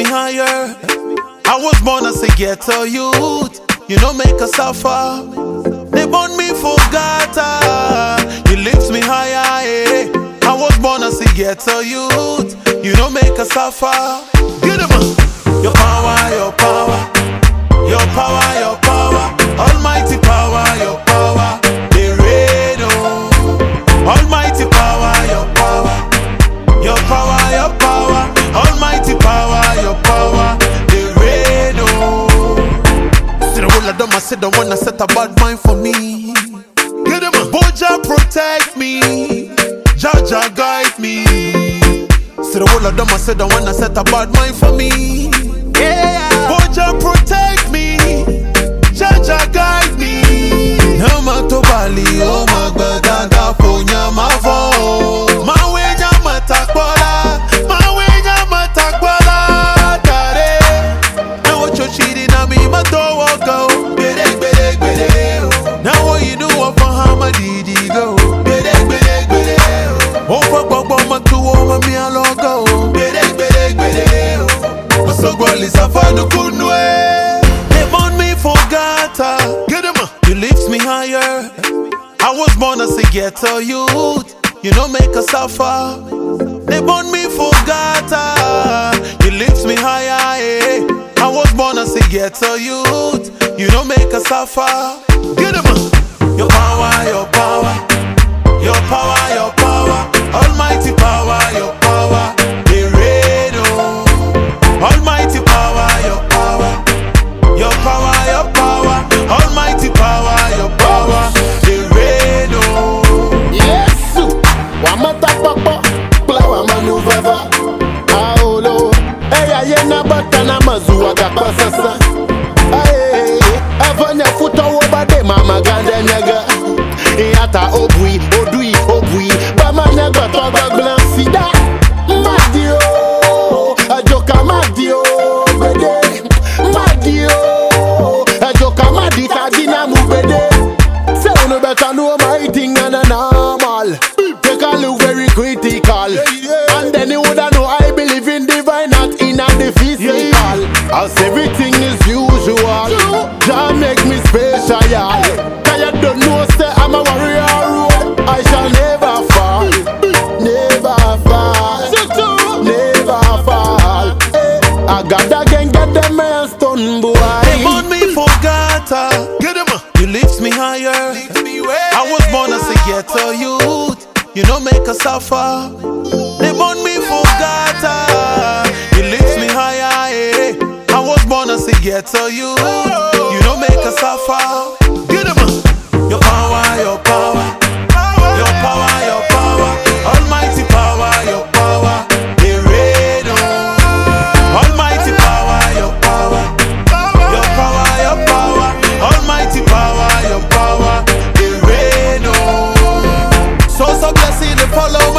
me higher. I was born as a ghetto youth. You know, make us suffer. They born me for gata. You lift me higher. Eh. I was born as a ghetto youth. You know, make us suffer. Get him your power. Your power, your power. See the whole of them, I said the one that set a bad mind for me. Get him Boja protect me. Jah Jah guide me. See the whole of them, I said the one that set a bad mind for me. Yeah. Boja protect gata. Get him You lift me higher. I was born as a ghetto youth. You know, make us suffer. They born me for gata. You lift me higher. Eh. I was born as a ghetto youth. You know, make us suffer. Get him Your power, your power. Your power, your power. Milestone boy. They born me for gata. Uh, Get him uh. You lift me higher. I was born as a ghetto youth. You know, make us suffer. They born me for gata. Uh, you lift me higher. Eh. I was born as a ghetto youth. You know, make us suffer. Get him Your power, your power. Polo